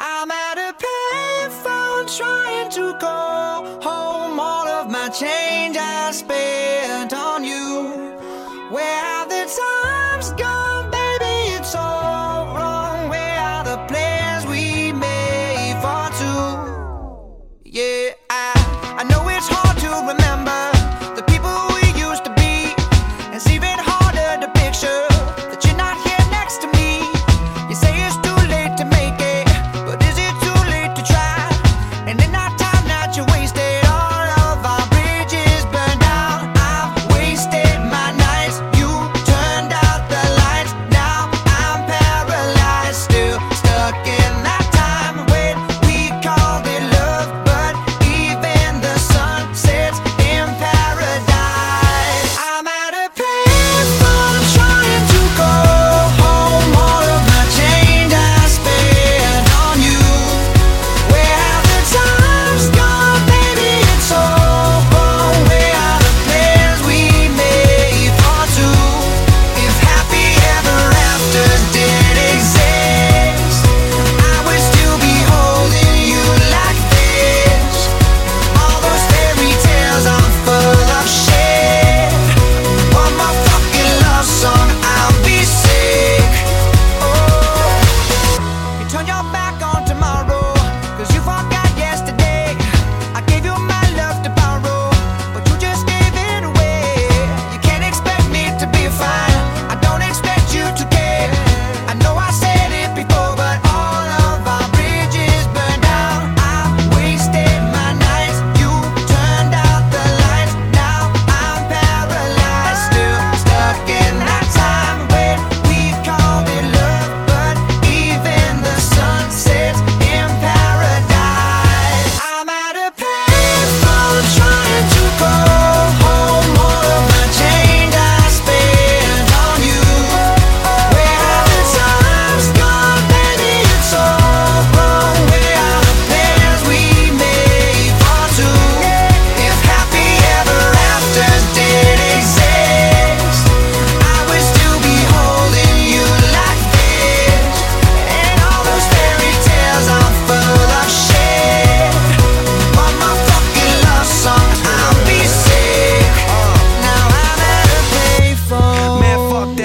I'm at a payphone trying to call home. All of my change I spent.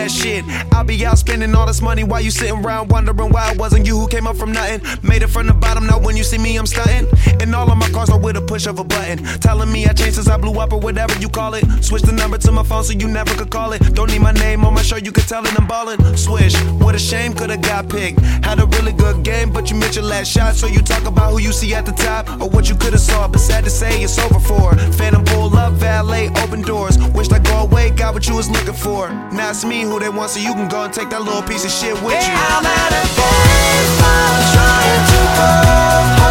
that shit. I'll be out spending all this money while you sitting around wondering why it wasn't you who came up from nothing. Made it from the bottom, now when you see me, I'm stunting. And all of my cars are with a push of a button. Telling me I changed since I blew up or whatever you call it. Switch the number to my phone so you never could call it. Don't need my name on my show, you can tell it I'm ballin'. Swish, what a shame, could've got picked. Had a really good game, but you missed your last shot. So you talk about who you see at the top or what you could've saw, but sad to say it's over for. Phantom pull up, valet, open doors. Wished I go away, got what you was looking for. Now it's me who who they want, so you can go and take that little piece of shit with you. I'm at a baseball trying to hold.